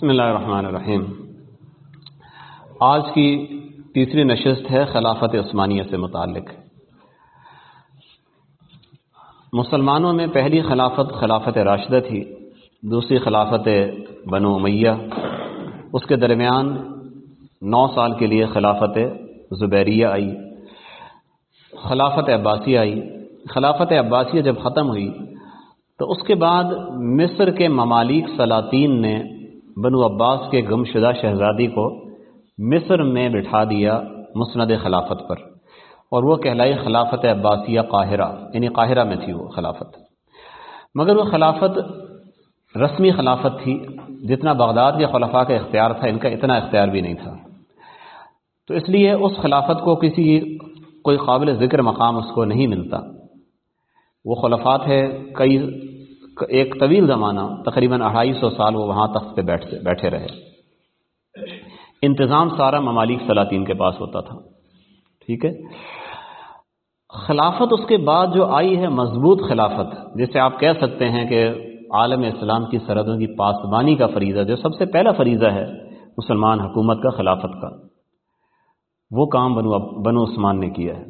بسم اللہ الرحمن الرحیم۔ آج کی تیسری نشست ہے خلافت عثمانیہ سے متعلق۔ مسلمانوں میں پہلی خلافت خلافت راشدہ تھی، دوسری خلافت بنو امیہ۔ اس کے درمیان نو سال کے لیے خلافت زبیریہ آئی، خلافت عباسیہ آئی۔ خلافت عباسیہ جب ختم ہوئی تو اس کے بعد مصر کے ممالک سلاطین نے بنو عباس کے گم شدہ شہزادی کو مصر میں بٹھا دیا مسند خلافت پر اور وہ کہلائی خلافت عباسیہ قاہرہ یعنی قاہرہ میں تھی وہ خلافت۔ مگر وہ خلافت رسمی خلافت تھی، جتنا بغداد کے خلفاء کا اختیار تھا، ان کا اتنا اختیار بھی نہیں تھا۔ تو اس لیے اس خلافت کو کسی کوئی قابل ذکر مقام اس کو نہیں ملتا۔ وہ خلفات ہے کئی ایک طویل زمانہ، تقریباً اڑھائی سو سال وہ وہاں تخت پہ بیٹھتے بیٹھے رہے۔ انتظام سارا ممالک سلاطین کے پاس ہوتا تھا۔ ٹھیک ہے؟ خلافت اس کے بعد جو آئی ہے مضبوط خلافت، جسے آپ کہہ سکتے ہیں کہ عالم اسلام کی سرحدوں کی پاسبانی کا فریضہ، جو سب سے پہلا فریضہ ہے مسلمان حکومت کا، خلافت کا۔ وہ کام بنو بنو عثمان نے کیا ہے۔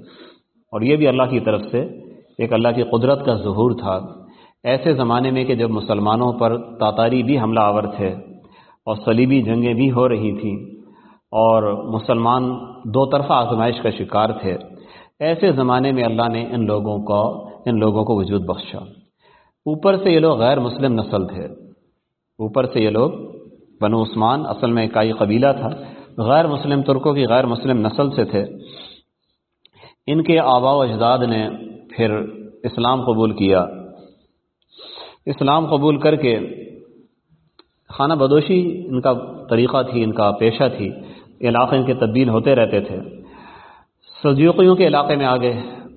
اور یہ بھی اللہ کی طرف سے ایک اللہ کی قدرت کا ظہور تھا۔ ایسے زمانے میں کہ جب مسلمانوں پر تاتاری بھی حملہ آور تھے اور صلیبی جنگیں بھی ہو رہی تھیں اور مسلمان دو طرفہ آزمائش کا شکار تھے، ایسے زمانے میں اللہ نے ان لوگوں کو ان لوگوں کو وجود بخشا۔ اوپر سے یہ لوگ غیر مسلم نسل تھے۔ اوپر سے یہ لوگ بنو عثمان، اصل میں اکائی قبیلہ تھا، غیر مسلم ترکوں کی غیر مسلم نسل سے تھے۔ ان کے آبا و اجداد نے پھر اسلام قبول کیا۔ اسلام قبول کر کے خانہ بدوشی ان کا طریقہ تھی، ان کا پیشہ تھی۔ علاقے ان کے تبدیل ہوتے رہتے تھے۔ سلجوقیوں کے علاقے میں آگے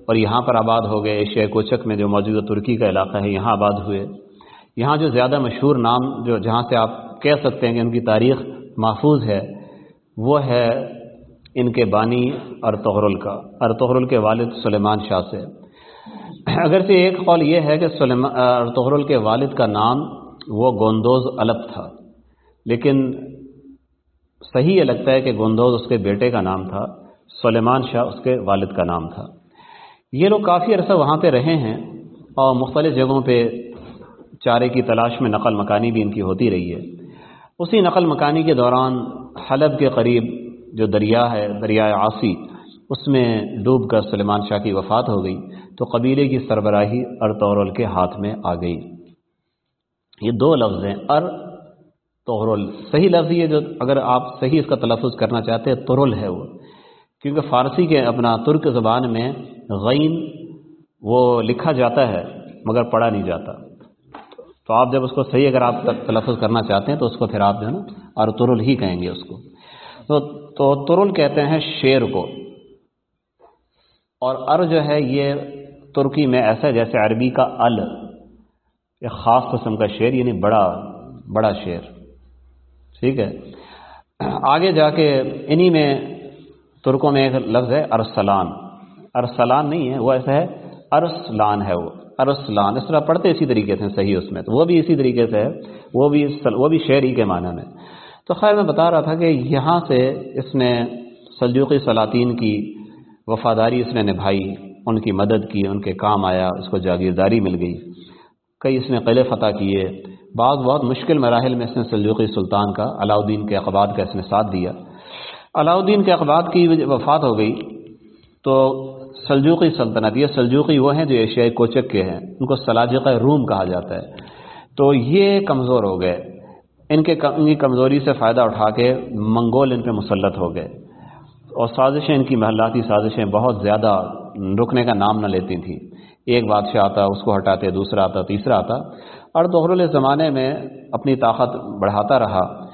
اور یہاں پر آباد ہو گئے۔ ایشیا کوچک میں جو موجودہ ترکی کا علاقہ ہے، یہاں آباد ہوئے۔ یہاں جو زیادہ مشہور نام جو جہاں سے آپ کہہ سکتے ہیں کہ ان کی تاریخ محفوظ ہے، وہ ہے ان کے بانی ارطغرل کا۔ ارطغرل کے والد سلیمان شاہ سے۔ اگرچہ ایک قول یہ ہے کہ ارطغرل کے والد کا نام وہ گوندوز الب تھا، لیکن صحیح یہ لگتا ہے کہ گوندوز اس کے بیٹے کا نام تھا، سلیمان شاہ اس کے والد کا نام تھا۔ یہ لوگ کافی عرصہ وہاں پہ رہے ہیں اور مختلف جگہوں پہ چارے کی تلاش میں نقل مکانی بھی ان کی ہوتی رہی ہے۔ اسی نقل مکانی کے دوران حلب کے قریب جو دریا ہے، دریائے آسی اس میں ڈوب کر سلیمان شاہ کی وفات ہو گئی تو قبیلے کی سربراہی ارطورل کے ہاتھ میں آ گئی۔ یہ دو لفظ ہیں، ار تورل صحیح لفظ یہ جو اگر آپ صحیح اس کا تلفظ کرنا چاہتے ہیں ترل ہے وہ۔ کیونکہ فارسی کے اپنا ترک زبان میں غین وہ لکھا جاتا ہے مگر پڑھا نہیں جاتا۔ تو آپ جب اس کو صحیح اگر آپ تلفظ کرنا چاہتے ہیں تو اس کو پھر آپ جو ہے نا اور ترل ہی کہیں گے اس کو۔ تو تو ترل کہتے ہیں شیر کو۔ اور ار جو ہے یہ ترکی میں ایسا جیسے عربی کا ال ایک خاص قسم کا شعر یعنی بڑا بڑا شعر۔ ٹھیک ہے؟ آگے جا کے انہی میں ترکوں میں ایک لفظ ہے ارسلان۔ ارسلان نہیں ہے، وہ ایسا ہے ارسلان ہے وہ۔ ارسلان، اس طرح پڑھتے اسی طریقے سے، صحیح اس میں۔ تو وہ بھی اسی طریقے سے ہے، وہ بھی وہ بھی شعر ہی کے معنی میں۔ تو خیر، میں بتا رہا تھا کہ یہاں سے اس نے سلجوقی سلاطین کی وفاداری اس نے نبھائی، ان کی مدد کی، ان کے کام آیا، اس کو جاگیرداری مل گئی۔ کئی اس نے قلعے فتح کیے، بعض بہت مشکل مراحل میں اس نے سلجوقی سلطان کا، علاؤدین کے اقباد کا اس نے ساتھ دیا۔ علاؤدین کے اقباد کی وفات ہو گئی، تو سلجوقی سلطنت، یہ سلجوقی وہ ہیں جو ایشیائی کوچک کے ہیں، ان کو سلاجقہ روم کہا جاتا ہے۔ تو یہ کمزور ہو گئے۔ ان کے ان کی کمزوری سے فائدہ اٹھا کے منگول ان پہ مسلط ہو گئے۔ اور سازشیں ان کی محلاتی سازشیں بہت زیادہ رکنے کا نام نہ لیتی تھیں۔ ایک بادشاہ آتا، اس کو ہٹاتے، دوسرا آتا، تیسرا آتا۔ اور دوہرل زمانے میں اپنی طاقت بڑھاتا رہا۔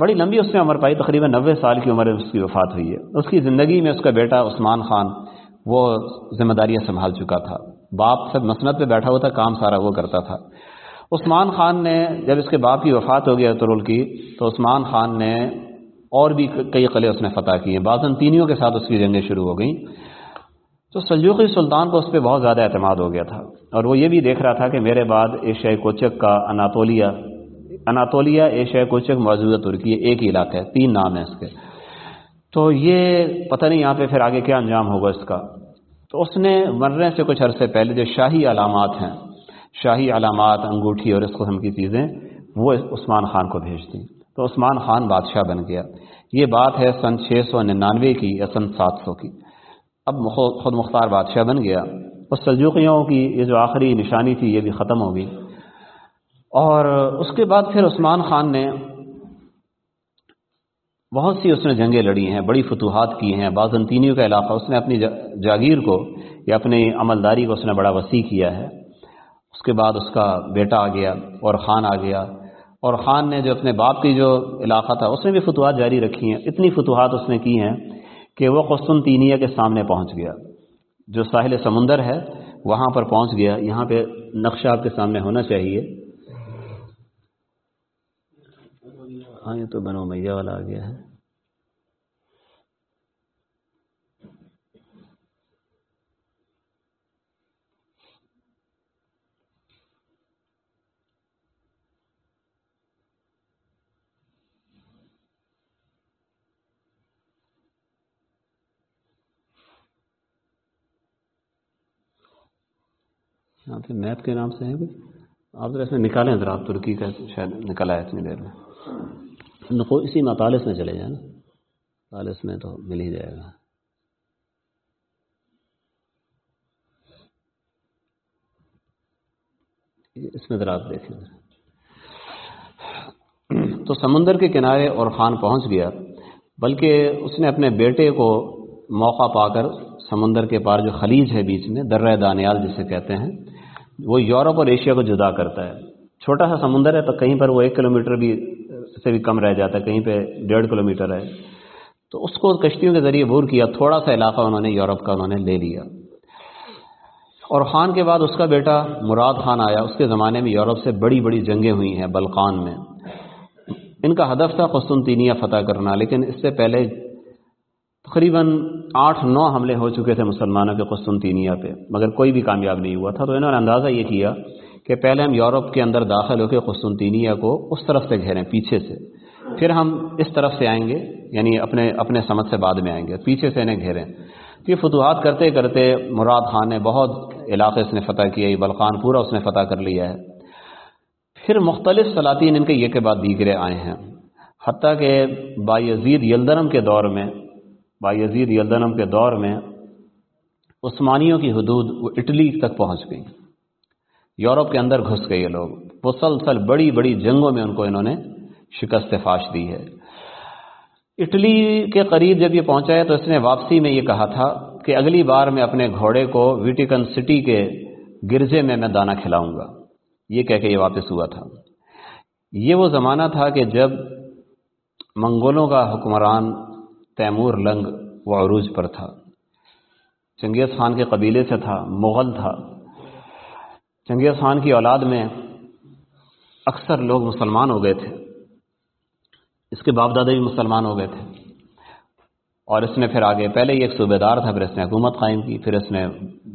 بڑی لمبی اس نے عمر پائی، تقریباً نوے سال کی عمر اس کی وفات ہوئی ہے۔ اس کی زندگی میں اس کا بیٹا عثمان خان، وہ ذمہ داریاں سنبھال چکا تھا۔ باپ سب مسنت پہ بیٹھا ہوا تھا، کام سارا وہ کرتا تھا۔ عثمان خان نے جب اس کے باپ کی وفات ہو گیا ترول کی، تو عثمان خان نے اور بھی کئی قلعے اس نے فتح کیے بعض تینیوں کے ساتھ اس کی جنگیں شروع ہو گئیں۔ تو سلجوقی سلطان کو اس پہ بہت زیادہ اعتماد ہو گیا تھا۔ اور وہ یہ بھی دیکھ رہا تھا کہ میرے بعد ایشیائی کوچک کا اناتولیا اناتولیا ایشیا کوچک موجودہ ترکی ایک ہی علاقہ ہے، تین نام ہیں اس کے۔ تو یہ پتہ نہیں یہاں پہ پھر آگے کیا انجام ہوگا اس کا۔ تو اس نے مرنے سے کچھ عرصے پہلے جو شاہی علامات ہیں، شاہی علامات، انگوٹھی اور اس قسم کی چیزیں، وہ عثمان خان کو بھیج دیں۔ تو عثمان خان بادشاہ بن گیا۔ یہ بات ہے سن چھ سو ننانوے کی یا سن سات سو کی۔ اب خود مختار بادشاہ بن گیا۔ اس سلجوقیوں کی یہ جو آخری نشانی تھی یہ بھی ختم ہو گئی۔ اور اس کے بعد پھر عثمان خان نے بہت سی اس نے جنگیں لڑی ہیں، بڑی فتوحات کی ہیں۔ بازنطینیوں کا علاقہ، اس نے اپنی جاگیر کو یا اپنی عملداری کو اس نے بڑا وسیع کیا ہے۔ اس کے بعد اس کا بیٹا آ گیا اور خان آ گیا۔ اور خان نے جو اپنے باپ کی جو علاقہ تھا، اس نے بھی فتوحات جاری رکھی ہیں۔ اتنی فتوحات اس نے کی ہیں کہ وہ قسطنطینیہ کے سامنے پہنچ گیا۔ جو ساحل سمندر ہے، وہاں پر پہنچ گیا۔ یہاں پہ نقشہ آپ کے سامنے ہونا چاہیے۔ ہاں یہ تو بنو میاں والا آ گیا ہے۔ یہاں پہ میپ کے نام سے ہیں کوئی آپ ذرا اس میں نکالیں ذرا، آپ ترکی کا شاید نکلا ہے اتنی دیر میں۔ اسی میں اطالس میں چلے جائیں نا۔ میں تو مل ہی جائے گا۔ اس میں ذرا آپ دیکھیں۔ تو سمندر کے کنارے اور خان پہنچ گیا، بلکہ اس نے اپنے بیٹے کو موقع پا کر سمندر کے پار جو خلیج ہے بیچ میں، درہ دانیال جسے کہتے ہیں وہ یورپ اور ایشیا کو جدا کرتا ہے۔ چھوٹا سا سمندر ہے تو کہیں پر وہ ایک کلومیٹر بھی سے بھی کم رہ جاتا ہے، کہیں پہ ڈیڑھ کلومیٹر ہے۔ تو اس کو کشتیوں کے ذریعے بور کیا، تھوڑا سا علاقہ انہوں نے یورپ کا انہوں نے لے لیا۔ اور خان کے بعد اس کا بیٹا مراد خان آیا۔ اس کے زمانے میں یورپ سے بڑی بڑی جنگیں ہوئی ہیں بلقان میں۔ ان کا ہدف تھا قسطنطینیہ فتح کرنا، لیکن اس سے پہلے تقریباً آٹھ نو حملے ہو چکے تھے مسلمانوں کے قسطنطینیہ پہ، مگر کوئی بھی کامیاب نہیں ہوا تھا۔ تو انہوں نے اندازہ یہ کیا کہ پہلے ہم یورپ کے اندر داخل ہو کے قسطنطینیہ کو اس طرف سے گھیریں، پیچھے سے۔ پھر ہم اس طرف سے آئیں گے یعنی اپنے اپنے سمجھ سے بعد میں آئیں گے، پیچھے سے انہیں گھیریں۔ یہ فتوحات کرتے کرتے مراد خان نے بہت علاقے اس نے فتح کیا یہ بلخان پورا اس نے فتح کر لیا ہے۔ پھر مختلف سلاطین ان کے یہ کے بعد دیگرے آئے ہیں۔ حتیٰ کہ بایزید یلدرم کے دور میں بایزید یلدنم کے دور میں عثمانیوں کی حدود وہ اٹلی تک پہنچ گئی یورپ کے اندر گھس گئے یہ لوگ۔ مسلسل بڑی بڑی جنگوں میں ان کو انہوں نے شکست فاش دی ہے۔ اٹلی کے قریب جب یہ پہنچا ہے تو اس نے واپسی میں یہ کہا تھا کہ اگلی بار میں اپنے گھوڑے کو ویٹیکن سٹی کے گرجے میں میں دانا کھلاؤں گا۔ یہ کہہ کے یہ واپس ہوا تھا۔ یہ وہ زمانہ تھا کہ جب منگولوں کا حکمران تیمور لنگ وہ عروج پر تھا۔ چنگیز خان کے قبیلے سے تھا، مغل تھا۔ چنگیز خان کی اولاد میں اکثر لوگ مسلمان ہو گئے تھے۔ اس کے باپ دادا بھی مسلمان ہو گئے تھے۔ اور اس نے پھر آگے، پہلے یہ ایک صوبے دار تھا، پھر اس نے حکومت قائم کی، پھر اس نے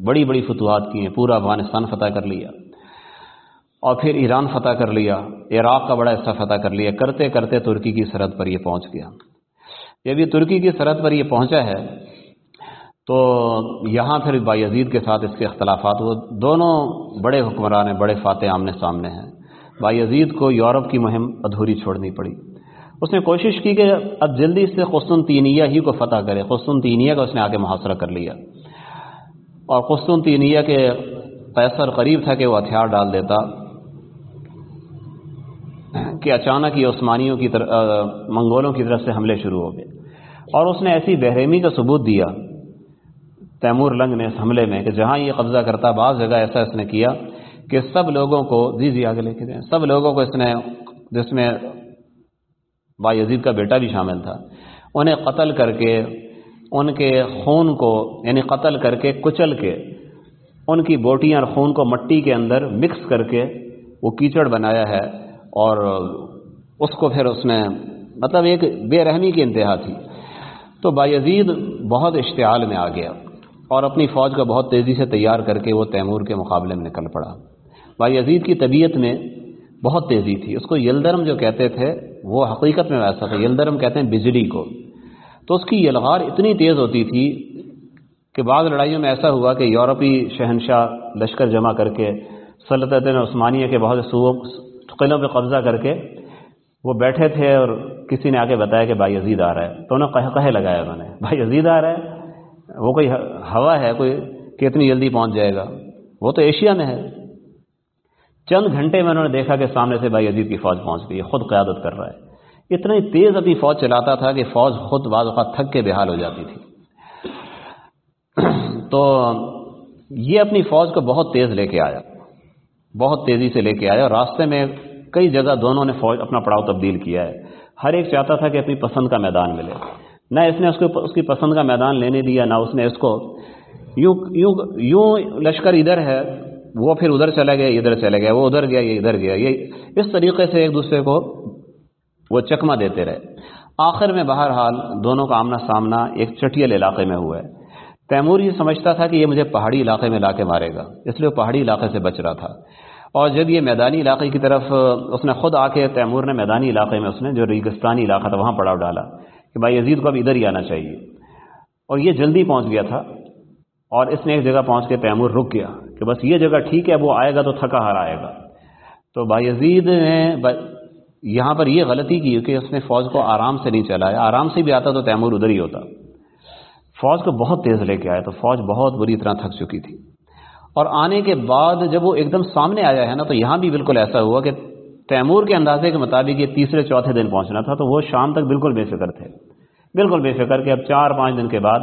بڑی بڑی فتوحات کی ہیں پورا افغانستان فتح کر لیا۔ اور پھر ایران فتح کر لیا، عراق کا بڑا حصہ فتح کر لیا۔ کرتے کرتے ترکی کی سرحد پر یہ پہنچ گیا۔ جب یہ ترکی کی سرحد پر یہ پہنچا ہے، تو یہاں پھر بایزید کے ساتھ اس کے اختلافات وہ دونوں بڑے حکمران ہیں، بڑے فاتح آمنے سامنے ہیں۔ بایزید کو یورپ کی مہم ادھوری چھوڑنی پڑی۔ اس نے کوشش کی کہ اب جلدی سے قسطنطینیہ ہی کو فتح کرے۔ قسطنطینیہ کا اس نے آگے محاصرہ کر لیا۔ اور قسطنطینیہ کے قیصر قریب تھا کہ وہ ہتھیار ڈال دیتا کہ اچانک یہ عثمانیوں کی طرف منگولوں کی طرف سے حملے شروع ہو گئے۔ اور اس نے ایسی بحرمی کا ثبوت دیا، تیمور لنگ نے اس حملے میں کہ جہاں یہ قبضہ کرتا بعض جگہ ایسا اس نے کیا کہ سب لوگوں کو جی جی آگے لے کے دیں سب لوگوں کو اس نے، جس میں با یزید کا بیٹا بھی شامل تھا، انہیں قتل کر کے، ان کے خون کو یعنی قتل کر کے کچل کے، ان کی بوٹیاں اور خون کو مٹی کے اندر مکس کر کے وہ کیچڑ بنایا ہے اور اس کو پھر اس میں مطلب ایک بے رحمی کی انتہا تھی۔ تو بایزید بہت اشتعال میں آ گیا اور اپنی فوج کا بہت تیزی سے تیار کر کے وہ تیمور کے مقابلے میں نکل پڑا۔ بایزید کی طبیعت میں بہت تیزی تھی۔ اس کو یلدرم جو کہتے تھے، وہ حقیقت میں ویسا تھا۔ یلدرم کہتے ہیں بجلی کو۔ تو اس کی یلغار اتنی تیز ہوتی تھی کہ بعض لڑائیوں میں ایسا ہوا کہ یورپی شہنشاہ لشکر جمع کر کے، سلطنت عثمانیہ کے بہت سے قلعوں پہ قبضہ کر کے وہ بیٹھے تھے اور کسی نے آ کے بتایا کہ بھائی عزید آ رہا ہے۔ تو انہوں نے کہے لگایا انہوں نے۔ بھائی عزید آ رہا ہے؟ وہ کوئی ہوا ہے؟ کوئی کہ اتنی جلدی پہنچ جائے گا؟ وہ تو ایشیا میں ہے۔ چند گھنٹے میں انہوں نے دیکھا کہ سامنے سے بھائی عزیز کی فوج پہنچ گئی خود قیادت کر رہا ہے۔ اتنی تیز اپنی فوج چلاتا تھا کہ فوج خود بعض اوقات تھک کے بحال ہو جاتی تھی۔ تو یہ اپنی فوج کو بہت تیز لے کے آیا۔ بہت تیزی سے لے کے آیا اور راستے میں کئی جگہ دونوں نے فوج اپنا پڑاؤ تبدیل کیا ہے۔ ہر ایک چاہتا تھا کہ اپنی پسند کا میدان ملے۔ نہ اس نے اس کو اس کی پسند کا میدان لینے دیا، نہ اس نے اس کو یوں یوں یوں لشکر ادھر ہے، وہ پھر ادھر چلا گیا ادھر چلا گیا وہ ادھر گیا، یہ ادھر گیا۔ یہ اس طریقے سے ایک دوسرے کو وہ چکما دیتے رہے۔ آخر میں بہرحال دونوں کا آمنا سامنا ایک چٹیل علاقے میں ہوا ہے۔ تیمور یہ سمجھتا تھا کہ یہ مجھے پہاڑی علاقے میں لا کے مارے گا، اس لیے وہ پہاڑی علاقے سے بچ رہا تھا۔ اور جب یہ میدانی علاقے کی طرف، اس نے خود آ کے تیمور نے میدانی علاقے میں اس نے جو ریگستانی علاقہ تھا، وہاں پڑاؤ ڈالا کہ بھائی عزیز کو اب ادھر ہی آنا چاہیے۔ اور یہ جلدی پہنچ گیا تھا اور اس نے ایک جگہ پہنچ کے تیمور رک گیا کہ بس یہ جگہ ٹھیک ہے، وہ آئے گا تو تھکا ہار آئے گا۔ تو بھائی عزید نے یہاں پر یہ غلطی کی کہ اس نے فوج کو آرام سے نہیں چلایا، آرام سے بھی آتا تو تیمور ادھر ہی ہوتا۔ فوج کو بہت تیز لے کے آیا تو فوج بہت بری طرح تھک چکی تھی۔ اور آنے کے بعد جب وہ ایک دم سامنے آیا ہے نا، تو یہاں بھی بالکل ایسا ہوا کہ تیمور کے اندازے کے مطابق یہ تیسرے چوتھے دن پہنچنا تھا، تو وہ شام تک بالکل بے فکر تھے۔ بالکل بے فکر کہ اب چار پانچ دن کے بعد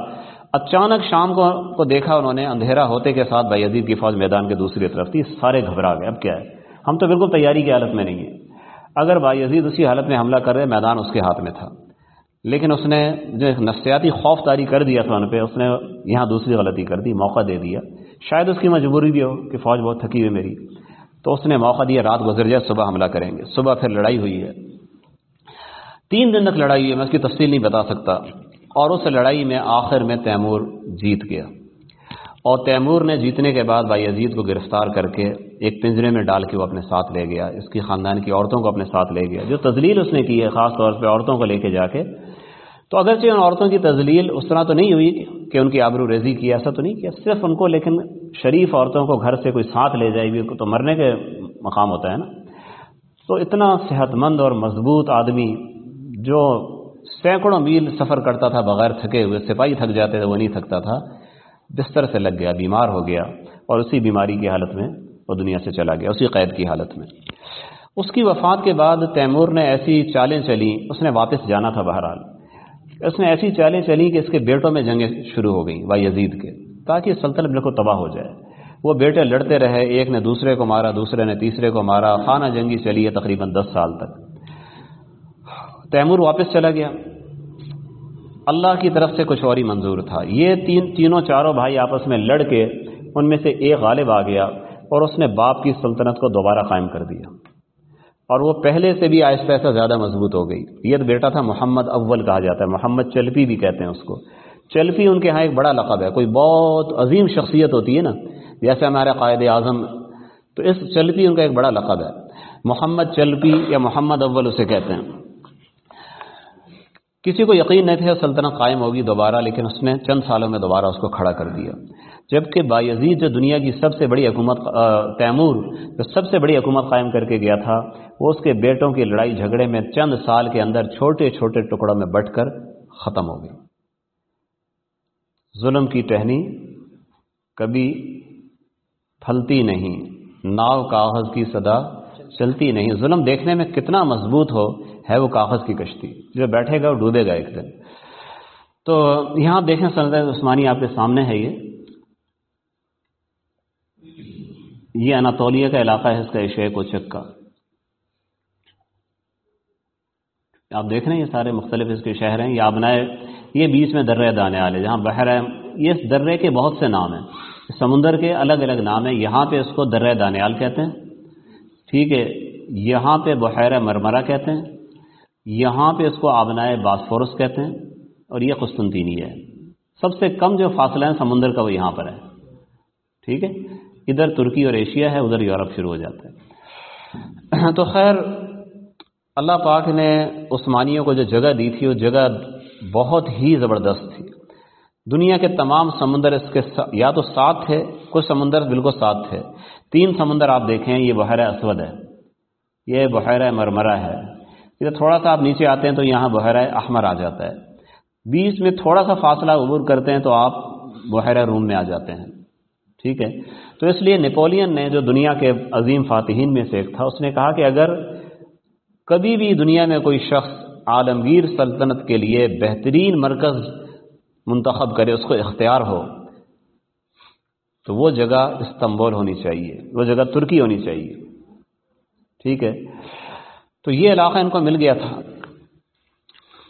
اچانک شام کو کو دیکھا انہوں نے اندھیرا ہوتے کے ساتھ بھائی عزیز کی فوج میدان کے دوسری طرف تھی، سارے گھبرا گئے۔ اب کیا ہے؟ ہم تو بالکل تیاری کی حالت میں نہیں ہیں۔ اگر بھائی عزیز اسی حالت میں حملہ کر رہے، میدان اس کے ہاتھ میں تھا۔ لیکن اس نے جو ایک نفسیاتی خوف داری کر دیا تھا ان پہ اس نے یہاں دوسری غلطی کر دی، موقع دے دیا۔ شاید اس کی مجبوری بھی ہو کہ فوج بہت تھکی ہوئی میری۔ تو اس نے موقع دیا رات گزر جائے، صبح حملہ کریں گے۔ صبح پھر لڑائی ہوئی ہے۔ تین دن تک لڑائی ہوئی ہے، میں اس کی تفصیل نہیں بتا سکتا۔ اور اس لڑائی میں آخر میں تیمور جیت گیا۔ اور تیمور نے جیتنے کے بعد بھائی عزیز کو گرفتار کر کے ایک پنجرے میں ڈال کے وہ اپنے ساتھ لے گیا۔ اس کی خاندان کی عورتوں کو اپنے ساتھ لے گیا۔ جو تزلیل اس نے کی ہے، خاص طور پہ عورتوں کو لے کے جا کے تو اگرچہ ان عورتوں کی تزلیل اس طرح تو نہیں ہوئی کہ ان کی آبرو ریزی کی، ایسا تو نہیں کیا۔ صرف ان کو، لیکن شریف عورتوں کو گھر سے کوئی ساتھ لے جائے گی تو مرنے کے مقام ہوتا ہے نا۔ تو اتنا صحت مند اور مضبوط آدمی جو سینکڑوں میل سفر کرتا تھا بغیر تھکے ہوئے، سپاہی تھک جاتے تھے، وہ نہیں تھکتا تھا، بستر سے لگ گیا، بیمار ہو گیا اور اسی بیماری کی حالت میں وہ دنیا سے چلا گیا، اسی قید کی حالت میں۔ اس کی وفات کے بعد تیمور نے ایسی چالیں چلی اس نے واپس جانا تھا بہرحال۔ اس نے ایسی چالیں چلی کہ اس کے بیٹوں میں جنگیں شروع ہو گئیں با یزید کے، تاکہ سلطنت بالکل تباہ ہو جائے۔ وہ بیٹے لڑتے رہے، ایک نے دوسرے کو مارا، دوسرے نے تیسرے کو مارا، خانہ جنگی چلی ہے تقریباً دس سال تک۔ تیمور واپس چلا گیا۔ اللہ کی طرف سے کچھ اور ہی منظور تھا۔ یہ تین، تینوں چاروں بھائی آپس میں لڑ کے ان میں سے ایک غالب آ گیا اور اس نے باپ کی سلطنت کو دوبارہ قائم کر دیا۔ اور وہ پہلے سے بھی آہستہ آہستہ زیادہ مضبوط ہو گئی۔ یہ بیٹا تھا محمد اول کہا جاتا ہے، محمد چلپی بھی کہتے ہیں اس کو۔ چلپی ان کے ہاں ایک بڑا لقب ہے، کوئی بہت عظیم شخصیت ہوتی ہے نا، جیسے ہمارے قائد اعظم۔ تو اس چلپی ان کا ایک بڑا لقب ہے۔ محمد چلپی یا محمد اول اسے کہتے ہیں۔ کسی کو یقین نہیں تھا سلطنت قائم ہوگی دوبارہ، لیکن اس نے چند سالوں میں دوبارہ اس کو کھڑا کر دیا۔ جبکہ باعزید جو دنیا کی سب سے بڑی حکومت تیمور جو سب سے بڑی حکومت قائم کر کے گیا تھا، وہ اس کے بیٹوں کی لڑائی جھگڑے میں چند سال کے اندر چھوٹے چھوٹے ٹکڑوں میں بٹ کر ختم ہو گئی۔ ظلم کی ٹہنی کبھی پھلتی نہیں ناؤ کاغذ کی صدا چلتی نہیں۔ ظلم دیکھنے میں کتنا مضبوط ہو، ہے وہ کاغذ کی کشتی۔ جو بیٹھے گا، وہ ڈوبے گا ایک دن۔ تو یہاں دیکھیں سلطنت عثمانی آپ کے سامنے ہے یہ۔ یہ اناتولیہ کا علاقہ ہے، اس کا ایشیا کو چکا آپ دیکھ رہے ہیں، یہ سارے مختلف اس کے شہر ہیں۔ یا بنائے یہ بیچ میں درے دانے والے جہاں بحر ہے۔ یہ درے کے بہت سے نام ہیں۔ سمندر کے الگ الگ نام ہیں۔ یہاں پہ اس کو درے دانیال کہتے ہیں۔ ٹھیک ہے، یہاں پہ بحیر مرمرہ کہتے ہیں۔ یہاں پہ اس کو آبنائے باسفورس کہتے ہیں۔ اور یہ قسطنطینی ہے۔ سب سے کم جو فاصلہ ہے سمندر کا وہ یہاں پر ہے۔ ٹھیک ہے ادھر ترکی اور ایشیا ہے، ادھر یورپ شروع ہو جاتا ہے۔ تو خیر، اللہ پاک نے عثمانیوں کو جو جگہ دی تھی، وہ جگہ بہت ہی زبردست تھی۔ دنیا کے تمام سمندر اس کے یا تو ساتھ تھے، کچھ سمندر بالکل ساتھ تھے۔ تین سمندر آپ دیکھیں، یہ بحیرہ اسود ہے۔ یہ بحیرہ مرمرہ ہے۔ ادھر تھوڑا سا آپ نیچے آتے ہیں تو یہاں بحیرہ احمر آ جاتا ہے۔ بیچ میں تھوڑا سا فاصلہ عبور کرتے ہیں تو آپ بحیرہ روم میں آ جاتے ہیں۔ ٹھیک ہے؟ تو اس لیے نیپولین نے جو دنیا کے عظیم فاتحین میں سے ایک تھا، اس نے کہا کہ اگر کبھی بھی دنیا میں کوئی شخص عالمگیر سلطنت کے لیے بہترین مرکز منتخب کرے، اس کو اختیار ہو، تو وہ جگہ استنبول ہونی چاہیے، وہ جگہ ترکی ہونی چاہیے۔ ٹھیک ہے؟ تو یہ علاقہ ان کو مل گیا تھا۔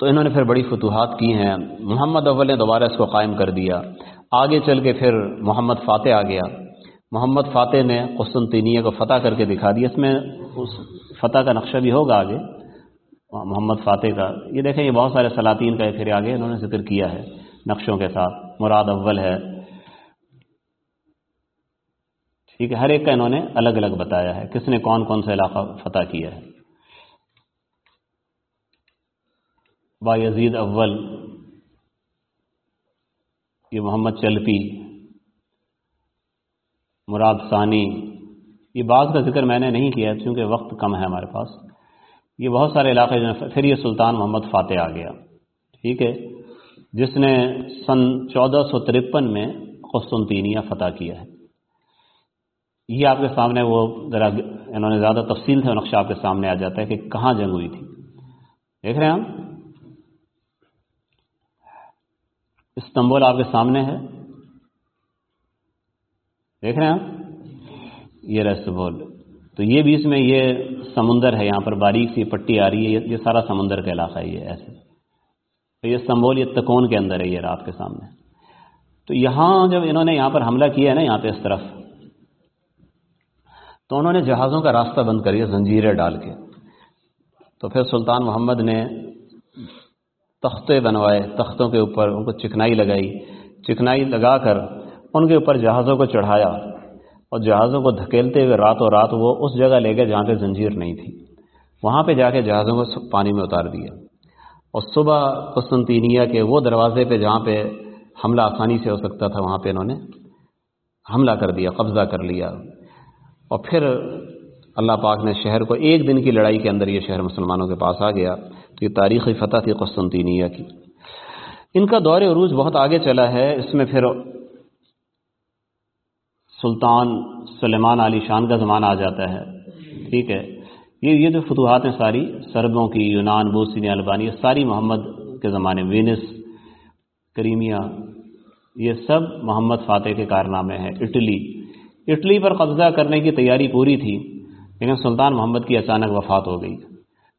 تو انہوں نے پھر بڑی فتوحات کی ہیں۔ محمد اول نے دوبارہ اس کو قائم کر دیا۔ آگے چل کے پھر محمد فاتح آ گیا۔ محمد فاتح نے قسطنطینیہ کو فتح کر کے دکھا دیا اس میں اس فتح کا نقشہ بھی ہوگا آگے۔ محمد فاتح کا۔ یہ دیکھیں یہ بہت سارے سلاطین کا پھر آگے انہوں نے ذکر کیا ہے نقشوں کے ساتھ۔ مراد اول ہے۔ ٹھیک ہے، ہر ایک کا انہوں نے الگ الگ بتایا ہے۔ کس نے کون کون سا علاقہ فتح کیا ہے۔ با یزید اول یہ محمد چلپی، مراد ثانی، یہ بعض کا ذکر میں نے نہیں کیا کیونکہ وقت کم ہے ہمارے پاس۔ یہ بہت سارے علاقے جو پھر یہ سلطان محمد فاتح آ گیا۔ ٹھیک ہے؟ جس نے سن چودہ سو ترپن میں قسطنطینیہ فتح کیا ہے۔ یہ آپ کے سامنے وہ ذرا انہوں نے زیادہ تفصیل سے نقشہ آپ کے سامنے آ جاتا ہے کہ کہاں جنگ ہوئی تھی۔ دیکھ رہے ہیں ہم؟ استنبول آپ کے سامنے ہے۔ دیکھ رہے ہیں آپ؟ یہ رستبول تو یہ بھی اس میں یہ سمندر ہے، یہاں پر باریک سی پٹی آ رہی ہے۔ یہ سارا سمندر کا علاقہ ہے، یہ ایسے۔ تو یہ استنبول، یہ تکون کے اندر ہے، یہ رات کے سامنے۔ تو یہاں جب انہوں نے یہاں پر حملہ کیا ہے نا، یہاں پہ اس طرف، تو انہوں نے جہازوں کا راستہ بند کر زنجیریں ڈال کے۔ تو پھر سلطان محمد نے تختے بنوائے، تختوں کے اوپر ان کو چکنائی لگائی۔ چکنائی لگا کر ان کے اوپر جہازوں کو چڑھایا اور جہازوں کو دھکیلتے ہوئے رات و رات وہ اس جگہ لے گئے جہاں پہ زنجیر نہیں تھی۔ وہاں پہ جا کے جہازوں کو پانی میں اتار دیا۔ اور صبح قسطنطینیہ کے وہ دروازے پہ جہاں پہ حملہ آسانی سے ہو سکتا تھا، وہاں پہ انہوں نے حملہ کر دیا، قبضہ کر لیا۔ اور پھر اللہ پاک نے شہر کو ایک دن کی لڑائی کے اندر یہ شہر مسلمانوں کے پاس آ گیا۔ یہ تاریخی فتح تھی قسطنطینیہ کی۔ ان کا دور عروج بہت آگے چلا ہے۔ اس میں پھر سلطان سلیمان علی شان کا زمانہ آ جاتا ہے۔ ٹھیک ہے۔ یہ یہ جو فتوحات ہیں ساری، سربوں کی، یونان بوسین البانی ساری محمد کے زمانے، وینس، کریمیا، یہ سب محمد فاتح کے کارنامے ہیں۔ اٹلی۔ اٹلی پر قبضہ کرنے کی تیاری پوری تھی، لیکن سلطان محمد کی اچانک وفات ہو گئی۔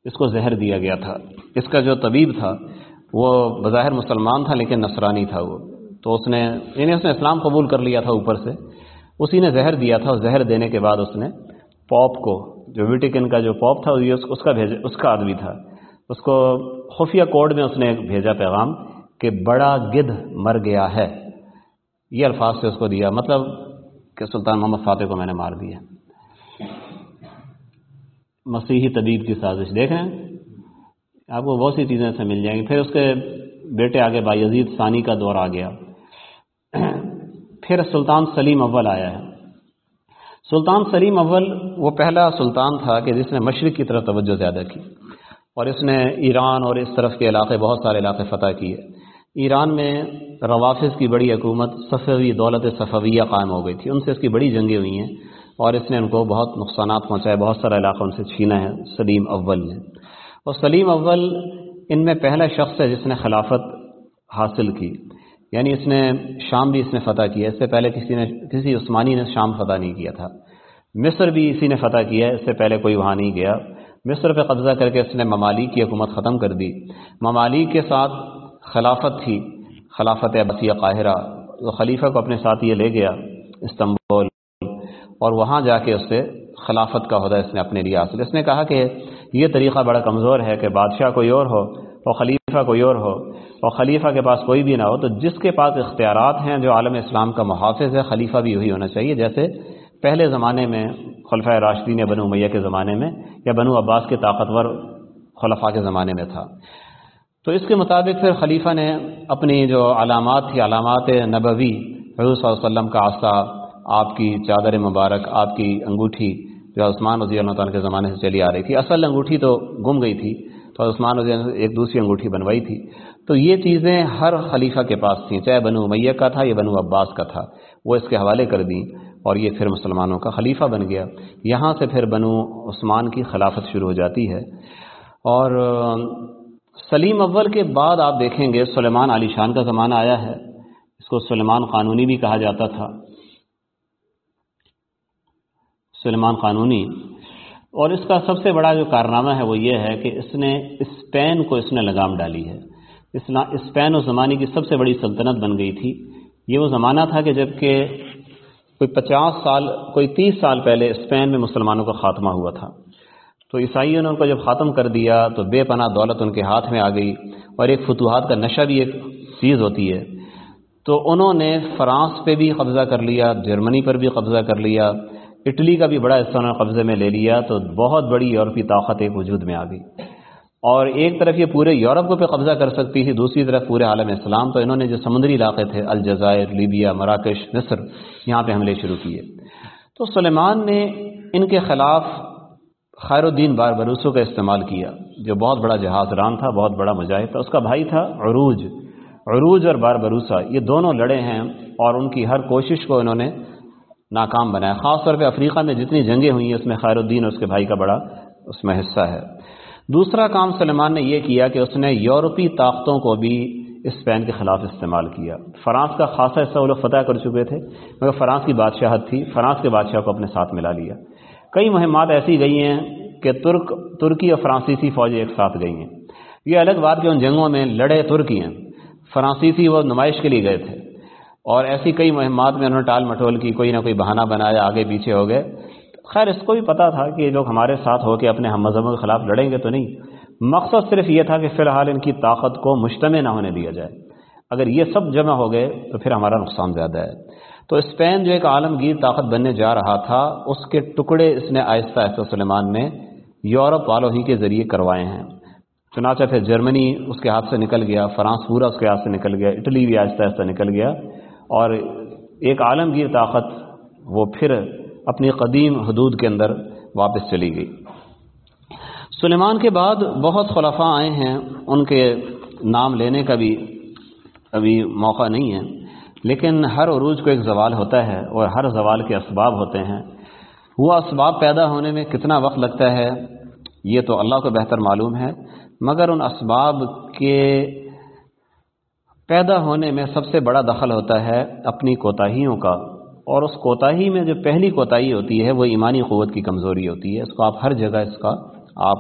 اس کو زہر دیا گیا تھا۔ اس کا جو طبیب تھا، وہ بظاہر مسلمان تھا لیکن نصرانی تھا وہ۔ تو اس نے یعنی اس نے اسلام قبول کر لیا تھا اوپر سے۔ اسی نے زہر دیا تھا زہر دینے کے بعد اس نے پاپ کو، جو ویٹیکن کا جو پاپ تھا اس کا بھیجا، اس کا آدمی تھا۔ اس کو خفیہ کوڈ میں اس نے بھیجا پیغام کہ بڑا گدھ مر گیا ہے۔ یہ الفاظ سے اس کو دیا مطلب کہ سلطان محمد فاتح کو میں نے مار دیا۔ مسیحی طبیب کی سازش دیکھ رہے ہیں آپ کو بہت سی چیزیں ایسے مل جائیں گی۔ پھر اس کے بیٹے آگے بائی ثانی کا دور آ گیا۔ پھر سلطان سلیم اول آیا ہے۔ سلطان سلیم اول، وہ پہلا سلطان تھا کہ جس نے مشرق کی طرف توجہ زیادہ کی اور اس نے ایران اور اس طرف کے علاقے، بہت سارے علاقے فتح کیے۔ ایران میں روافظ کی بڑی حکومت صفوی، دولت صفویہ قائم ہو گئی تھی۔ ان سے اس کی بڑی جنگیں ہوئی ہیں۔ اور اس نے ان کو بہت نقصانات پہنچائے، بہت سارا علاقہ ان سے چھینا ہے، سلیم اول نے۔ اور سلیم اول ان میں پہلا شخص ہے جس نے خلافت حاصل کی۔ یعنی اس نے شام بھی اس نے فتح کیا، اس سے پہلے کسی نے، کسی عثمانی نے شام فتح نہیں کیا تھا۔ مصر بھی اسی نے فتح کیا، اس سے پہلے کوئی وہاں نہیں گیا۔ مصر پہ قبضہ کر کے اس نے ممالک کی حکومت ختم کر دی۔ ممالک کے ساتھ خلافت تھی، خلافت بسیہ قاہرہ۔ خلیفہ کو اپنے ساتھ یہ لے گیا، استنبول۔ اور وہاں جا کے اس سے خلافت کا عہدہ اس نے اپنے لیے حاصل۔ اس نے کہا کہ یہ طریقہ بڑا کمزور ہے کہ بادشاہ کوئی اور ہو اور خلیفہ کوئی اور ہو اور خلیفہ کے پاس کوئی بھی نہ ہو، تو جس کے پاس اختیارات ہیں جو عالم اسلام کا محافظ ہے، خلیفہ بھی وہی ہونا چاہیے۔ جیسے پہلے زمانے میں خلفۂ راشدین یا بنو میہ کے زمانے میں یا بنو عباس کے طاقتور خلفاء کے زمانے میں تھا۔ تو اس کے مطابق پھر خلیفہ نے اپنی جو علامات تھی، علامات نبوی، حضور صلی اللہ علیہ وسلم کا آسا آپ کی چادر مبارک، آپ کی انگوٹھی جو عثمان رضی اللہ تعالیٰ کے زمانے سے چلی آ رہی تھی۔ اصل انگوٹھی تو گم گئی تھی تو عثمان رضی اللہ ایک دوسری انگوٹھی بنوائی تھی۔ تو یہ چیزیں ہر خلیفہ کے پاس تھیں، چاہے بنو میہ کا تھا یا بنو عباس کا تھا، وہ اس کے حوالے کر دیں اور یہ پھر مسلمانوں کا خلیفہ بن گیا۔ یہاں سے پھر بنو عثمان کی خلافت شروع ہو جاتی ہے۔ اور سلیم اول کے بعد آپ دیکھیں گے سلیمان علی شان کا زمانہ آیا ہے۔ اس کو سلیمان قانونی بھی کہا جاتا تھا۔ سلیمان قانونی۔ اور اس کا سب سے بڑا جو کارنامہ ہے وہ یہ ہے کہ اس نے اسپین کو اس نے لگام ڈالی ہے۔ اسپین اس زمانے کی سب سے بڑی سلطنت بن گئی تھی۔ یہ وہ زمانہ تھا کہ جبکہ کوئی پچاس سال کوئی تیس سال پہلے اسپین میں مسلمانوں کا خاتمہ ہوا تھا۔ تو عیسائیوں نے ان کو جب ختم کر دیا تو بے پناہ دولت ان کے ہاتھ میں آ گئی اور ایک فتوحات کا نشہ بھی ایک چیز ہوتی ہے۔ تو انہوں نے فرانس پہ بھی قبضہ کر لیا، جرمنی پر بھی قبضہ کر لیا۔ اٹلی کا بھی بڑا حصہ انہوں نے قبضے میں لے لیا تو بہت بڑی یورپی طاقت ایک وجود میں آ گئی۔ اور ایک طرف یہ پورے یورپ کو پہ قبضہ کر سکتی تھی، دوسری طرف پورے عالم اسلام۔ تو انہوں نے جو سمندری علاقے تھے، الجزائر، لیبیا، مراکش، مصر، یہاں پہ حملے شروع کیے۔ تو سلیمان نے ان کے خلاف خیر الدین بار بروسو کا استعمال کیا، جو بہت بڑا جہاز ران تھا، بہت بڑا مجاہد تھا۔ اس کا بھائی تھا عروج۔ عروج اور بار بروسا یہ دونوں لڑے ہیں اور ان کی ہر کوشش کو انہوں نے ناکام بنایا خاص طور پہ افریقہ میں جتنی جنگیں ہوئی ہیں، اس میں خیر الدین اور اس کے بھائی کا بڑا اس میں حصہ ہے۔ دوسرا کام سلمان نے یہ کیا کہ اس نے یورپی طاقتوں کو بھی اسپین کے خلاف استعمال کیا۔ فرانس کا خاصا حصہ وہ لوگ فتح کر چکے تھے، مگر فرانس کی بادشاہت تھی۔ فرانس کے بادشاہ کو اپنے ساتھ ملا لیا۔ کئی مہمات ایسی گئی ہیں کہ ترک، ترکی اور فرانسیسی فوجیں ایک ساتھ گئی ہیں۔ یہ الگ بات کہ ان جنگوں میں لڑے ترکی ہیں۔ فرانسیسی وہ نمائش کے لیے گئے تھے۔ اور ایسی کئی مہمات میں انہوں نے ٹال مٹول کی، کوئی نہ کوئی بہانہ بنایا، آگے پیچھے ہو گئے۔ خیر، اس کو بھی پتا تھا کہ یہ لوگ ہمارے ساتھ ہو کے اپنے ہم مذہبوں کے خلاف لڑیں گے تو نہیں۔ مقصد صرف یہ تھا کہ فی الحال ان کی طاقت کو مجتمع نہ ہونے دیا جائے۔ اگر یہ سب جمع ہو گئے تو پھر ہمارا نقصان زیادہ ہے۔ تو اسپین جو ایک عالمگیر طاقت بننے جا رہا تھا، اس کے ٹکڑے اس نے آہستہ آہستہ سلیمان نے یورپ والوں ہی کے ذریعے کروائے ہیں۔ چنانچہ پھر جرمنی اس کے ہاتھ سے نکل گیا، فرانس پورا اس کے ہاتھ سے نکل گیا، اٹلی بھی آہستہ آہستہ نکل گیا۔ اور ایک عالمگیر طاقت وہ پھر اپنی قدیم حدود کے اندر واپس چلی گئی۔ سلیمان کے بعد بہت خلفاء آئے ہیں، ان کے نام لینے کا بھی ابھی موقع نہیں ہے، لیکن ہر عروج کو ایک زوال ہوتا ہے اور ہر زوال کے اسباب ہوتے ہیں۔ وہ اسباب پیدا ہونے میں کتنا وقت لگتا ہے، یہ تو اللہ کو بہتر معلوم ہے، مگر ان اسباب کے پیدا ہونے میں سب سے بڑا دخل ہوتا ہے اپنی کوتاہیوں کا۔ اور اس کوتاہی میں جو پہلی کوتاہی ہوتی ہے وہ ایمانی قوت کی کمزوری ہوتی ہے۔ اس کو آپ ہر جگہ اس کا، آپ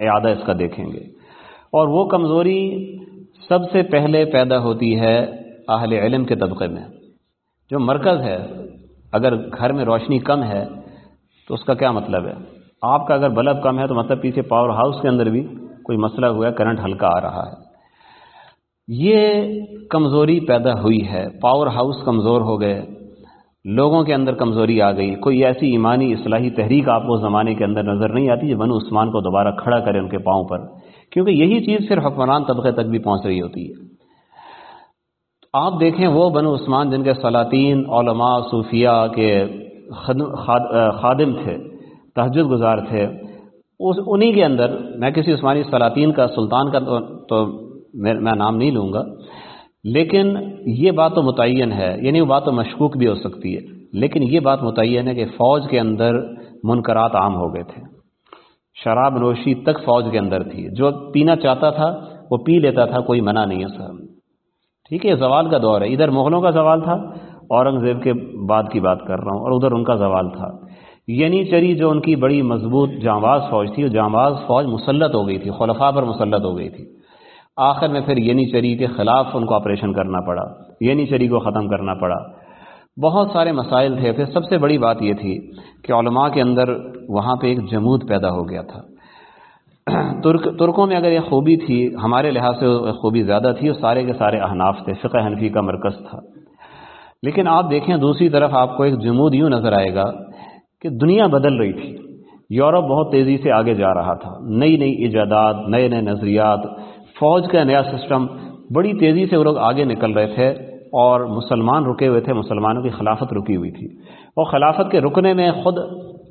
اعادہ اس کا دیکھیں گے۔ اور وہ کمزوری سب سے پہلے پیدا ہوتی ہے اہل علم کے طبقے میں۔ جو مرکز ہے، اگر گھر میں روشنی کم ہے تو اس کا کیا مطلب ہے؟ آپ کا اگر بلب کم ہے تو مطلب پیچھے پاور ہاؤس کے اندر بھی کوئی مسئلہ ہوا ہے، کرنٹ ہلکا آ رہا ہے۔ یہ کمزوری پیدا ہوئی ہے پاور ہاؤس کمزور ہو گئے، لوگوں کے اندر کمزوری آ گئی۔ کوئی ایسی ایمانی اصلاحی تحریک آپ کو زمانے کے اندر نظر نہیں آتی جو بنو عثمان کو دوبارہ کھڑا کرے ان کے پاؤں پر؟ کیونکہ یہی چیز پھر حکمران طبقے تک بھی پہنچ رہی ہوتی ہے۔ آپ دیکھیں وہ بنو عثمان جن کے سلاطین علماء صوفیہ کے خادم تھے، تہجد گزار تھے، اس انہی کے اندر، میں کسی عثمانی سلاطین کا سلطان کا تو میں نام نہیں لوں گا۔ لیکن یہ بات تو متعین ہے یعنی وہ بات تو مشکوک بھی ہو سکتی ہے۔ لیکن یہ بات متعین ہے کہ فوج کے اندر منکرات عام ہو گئے تھے۔ شراب نوشی تک فوج کے اندر تھی۔ جو پینا چاہتا تھا، وہ پی لیتا تھا، کوئی منع نہیں ہے سر ٹھیک ہے زوال کا دور ہے۔ ادھر مغلوں کا زوال تھا، اورنگزیب کے بعد کی بات کر رہا ہوں، اور ادھر ان کا زوال تھا۔ ینی چری جو ان کی بڑی مضبوط جانواز فوج تھی، وہ جانواز فوج مسلط ہو گئی تھی، خلفاء پر مسلط ہو گئی تھی۔ آخر میں پھر ینی چری کے خلاف ان کو آپریشن کرنا پڑا ینی چری کو ختم کرنا پڑا۔ بہت سارے مسائل تھے۔ پھر سب سے بڑی بات یہ تھی کہ علماء کے اندر وہاں پہ ایک جمود پیدا ہو گیا تھا۔ ترک، ترکوں میں اگر یہ خوبی تھی، ہمارے لحاظ سے خوبی زیادہ تھی وہ سارے کے سارے احناف تھے۔ فقہ حنفی کا مرکز تھا۔ لیکن آپ دیکھیں دوسری طرف آپ کو ایک جمود یوں نظر آئے گا کہ دنیا بدل رہی تھی۔ یورپ بہت تیزی سے آگے جا رہا تھا۔ نئی نئی ایجادات، نئے نئے نظریات فوج کا نیا سسٹم بڑی تیزی سے وہ لوگ آگے نکل رہے تھے اور مسلمان رکے ہوئے تھے، مسلمانوں کی خلافت رکی ہوئی تھی۔ اور خلافت کے رکنے میں خود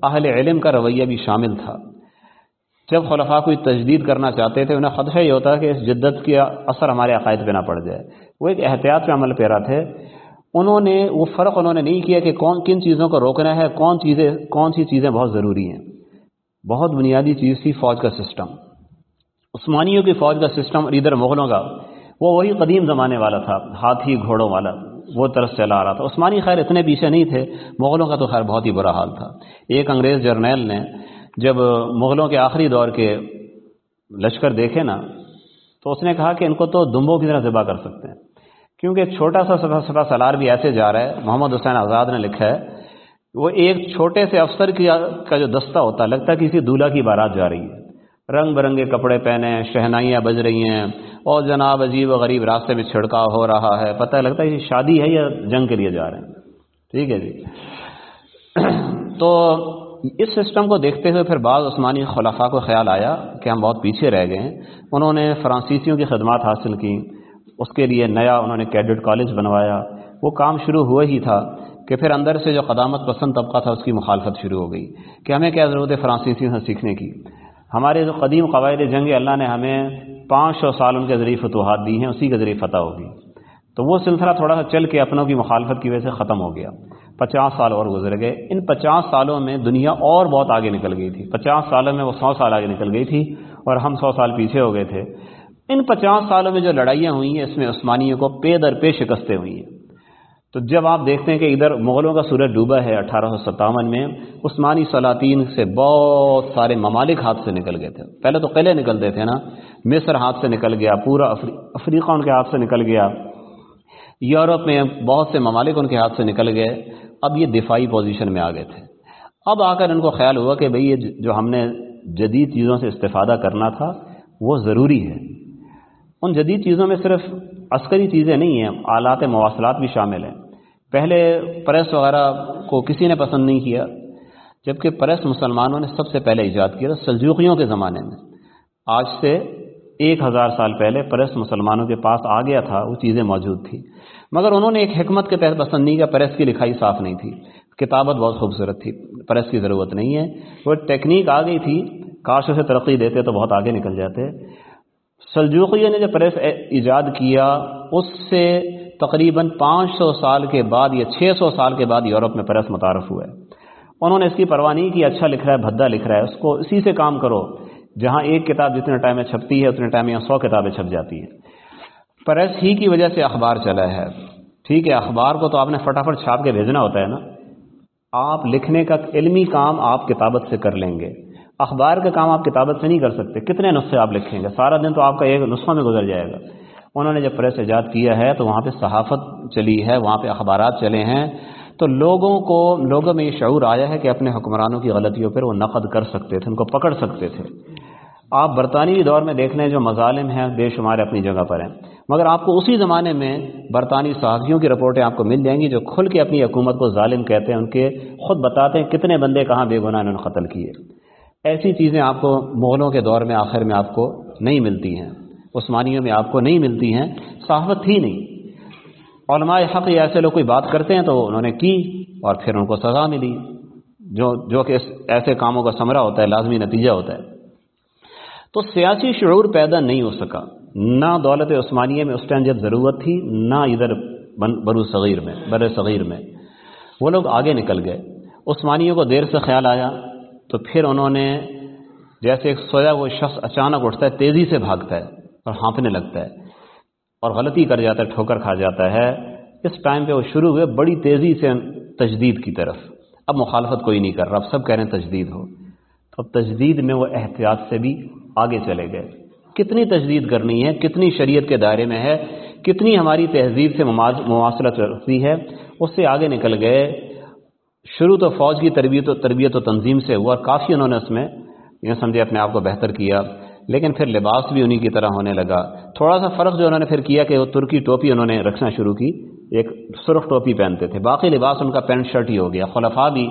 اہل علم کا رویہ بھی شامل تھا۔ جب خلفاء کوئی تجدید کرنا چاہتے تھے، انہیں خدشہ یہ ہوتا کہ اس جدت کی اثر ہمارے عقائد پہ نہ پڑ جائے۔ وہ ایک احتیاط پہ عمل پیرا تھے۔ انہوں نے، وہ فرق انہوں نے نہیں کیا کہ کون کن چیزوں کو روکنا ہے، کون چیزیں، کون سی چیزیں بہت ضروری ہیں۔ بہت بنیادی چیز تھی فوج کا سسٹم۔ عثمانیوں کی فوج کا سسٹم اور ادھر مغلوں کا، وہ وہی قدیم زمانے والا تھا، ہاتھی گھوڑوں والا، وہ طرف چلا آ رہا تھا۔ عثمانی خیر اتنے پیچھے نہیں تھے، مغلوں کا تو خیر بہت ہی برا حال تھا۔ ایک انگریز جرنیل نے جب مغلوں کے آخری دور کے لشکر دیکھے نا، تو اس نے کہا کہ ان کو تو دمبوں کی طرح ذبح کر سکتے ہیں۔ کیونکہ چھوٹا سا سفا سفا سالار بھی ایسے جا رہا ہے، محمد حسین آزاد نے لکھا ہے، وہ ایک چھوٹے سے افسر کا جو دستہ ہوتا ہے، لگتا ہے کسی دولہا کی بارات جا رہی ہے۔ رنگ برنگے کپڑے پہنے ہیں، شہنائیاں بج رہی ہیں۔ اور جناب عجیب و غریب راستے میں چھڑکاؤ ہو رہا ہے۔ پتہ لگتا ہے یہ شادی ہے یا جنگ کے لیے جا رہے ہیں۔ ٹھیک ہے جی۔ تو اس سسٹم کو دیکھتے ہوئے پھر بعض عثمانی خلافہ کو خیال آیا کہ ہم بہت پیچھے رہ گئے ہیں۔ انہوں نے فرانسیسیوں کی خدمات حاصل کی۔ اس کے لیے نیا انہوں نے کیڈٹ کالج بنوایا۔ وہ کام شروع ہوا ہی تھا کہ پھر اندر سے جو قدامت پسند طبقہ تھا، اس کی مخالفت شروع ہو گئی کہ ہمیں کیا ضرورت ہے فرانسیسیوں سے سیکھنے کی۔ ہمارے جو قدیم قواعد جنگ اللہ نے ہمیں پانچ سو سال ان کے ذریعے فتوحات دی ہیں، اسی کے ذریعے فتح ہوگی۔ تو وہ سلسلہ تھوڑا سا چل کے اپنوں کی مخالفت کی وجہ سے ختم ہو گیا۔ پچاس سال اور گزر گئے۔ ان پچاس سالوں میں دنیا اور بہت آگے نکل گئی تھی۔ پچاس سالوں میں وہ سو سال آگے نکل گئی تھی اور ہم سو سال پیچھے ہو گئے تھے۔ ان پچاس سالوں میں جو لڑائیاں ہوئی ہیں، اس میں عثمانیوں کو پے در پے شکستیں ہوئی ہیں۔ تو جب آپ دیکھتے ہیں کہ ادھر مغلوں کا سورج ڈوبا ہے اٹھارہ سو ستاون میں، عثمانی سلاطین سے بہت سارے ممالک ہاتھ سے نکل گئے تھے۔ پہلے تو قلعے نکلتے تھے نا، مصر ہاتھ سے نکل گیا، پورا افریقہ ان کے ہاتھ سے نکل گیا۔ یورپ میں بہت سے ممالک ان کے ہاتھ سے نکل گئے۔ اب یہ دفاعی پوزیشن میں آ گئے تھے۔ اب آ کر ان کو خیال ہوا کہ بھئی یہ جو ہم نے جدید چیزوں سے استفادہ کرنا تھا، وہ ضروری ہے۔ ان جدید چیزوں میں صرف عسکری چیزیں نہیں ہیں، آلات مواصلات بھی شامل ہیں۔ پہلے پریس وغیرہ کو کسی نے پسند نہیں کیا، جبکہ پریس مسلمانوں نے سب سے پہلے ایجاد کیا سلجوقیوں کے زمانے میں۔ آج سے ایک ہزار سال پہلے پریس مسلمانوں کے پاس آ گیا تھا، وہ چیزیں موجود تھی مگر انہوں نے ایک حکمت کے تحت پسند نہیں کیا، پریس کی لکھائی صاف نہیں تھی۔ کتابت بہت خوبصورت تھی، پریس کی ضرورت نہیں ہے۔ وہ ٹیکنیک آ گئی تھی کاش اسے ترقی دیتے تو بہت آگے نکل جاتے۔ سلجوقیوں نے جو پریس ایجاد کیا، اس سے تقریباً پانچ سو سال کے بعد یا چھ سو سال کے بعد یورپ میں پریس متعارف ہوئے۔ انہوں نے اس کی پرواہ نہیں کی اچھا لکھ رہا ہے، بھدا لکھ رہا ہے، اس کو اسی سے کام کرو، جہاں ایک کتاب جتنے ٹائم میں چھپتی ہے، اتنے ٹائم میں سو کتابیں چھپ جاتی ہیں۔ پریس ہی کی وجہ سے اخبار چلا ہے۔ ٹھیک ہے، اخبار کو تو آپ نے فٹافٹ چھاپ کے بھیجنا ہوتا ہے نا۔ آپ لکھنے کا علمی کام آپ کتابت سے کر لیں گے۔ اخبار کا کام آپ کتابت سے نہیں کر سکتے۔ کتنے نسخے آپ لکھیں گے؟ سارا دن تو آپ کا ایک نسخہ میں گزر جائے گا۔ انہوں نے جب پریس ایجاد کیا ہے تو وہاں پہ صحافت چلی ہے، وہاں پہ اخبارات چلے ہیں۔ تو لوگوں کو، لوگوں میں یہ شعور آیا ہے کہ اپنے حکمرانوں کی غلطیوں پر وہ نقد کر سکتے تھے، ان کو پکڑ سکتے تھے۔ آپ برطانوی دور میں دیکھ لیں جو مظالم ہیں، بے شمار اپنی جگہ پر ہیں۔ مگر آپ کو اسی زمانے میں برطانوی صحافیوں کی رپورٹیں آپ کو مل جائیں گی جو کھل کے اپنی حکومت کو ظالم کہتے ہیں، ان کے خود بتاتے ہیں کتنے بندے کہاں بے گناہ انہوں نے قتل کیے۔ ایسی چیزیں آپ کو مغلوں کے دور میں، آخر میں آپ کو نہیں ملتی ہیں۔ عثمانیوں میں آپ کو نہیں ملتی ہیں، صحافت تھی نہیں۔ علماء حق یا ایسے لوگ کوئی بات کرتے ہیں تو انہوں نے کی اور پھر ان کو سزا ملی۔ جو جو کہ ایسے کاموں کا سمرہ ہوتا ہے، لازمی نتیجہ ہوتا ہے۔ تو سیاسی شعور پیدا نہیں ہو سکا۔ نہ دولت عثمانیہ میں اس ٹائم جب ضرورت تھی، نہ ادھر برو صغیر میں، بر صغیر میں۔ وہ لوگ آگے نکل گئے۔ عثمانیوں کو دیر سے خیال آیا۔ تو پھر انہوں نے، جیسے ایک سویا وہ شخص اچانک اٹھتا ہے، تیزی سے بھاگتا ہے۔ اور ہانپنے لگتا ہے اور غلطی کر جاتا ہے، ٹھوکر کھا جاتا ہے۔ اس ٹائم پہ وہ شروع ہوئے بڑی تیزی سے تجدید کی طرف۔ اب مخالفت کوئی نہیں کر رہا، اب سب کہہ رہے ہیں تجدید ہو۔ اب تجدید میں وہ احتیاط سے بھی آگے چلے گئے۔ کتنی تجدید کرنی ہے، کتنی شریعت کے دائرے میں ہے، کتنی ہماری تہذیب سے مواصلت رکھتی ہے، اس سے آگے نکل گئے۔ شروع تو فوج کی تربیت و تربیت و تنظیم سے ہوا اور کافی انہوں نے اس میں یہ سمجھے اپنے آپ کو بہتر کیا۔ لیکن پھر لباس بھی انہی کی طرح ہونے لگا۔ تھوڑا سا فرق جو انہوں نے پھر کیا کہ وہ ترکی ٹوپی انہوں نے رکھنا شروع کی، ایک سرخ ٹوپی پہنتے تھے۔ باقی لباس ان کا پینٹ شرٹ ہی ہو گیا۔ خلفاء بھی